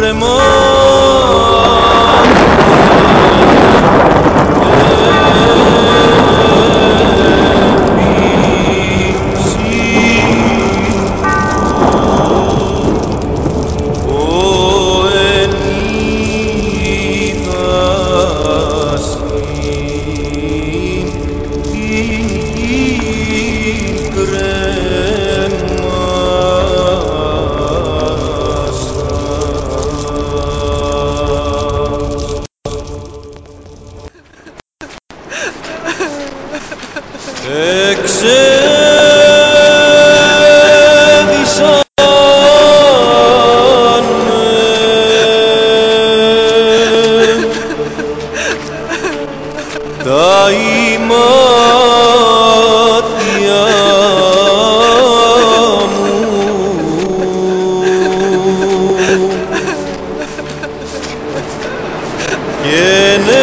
Remor εξέδισα τα ημάτια μου.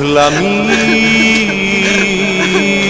γλαμή. Thank you.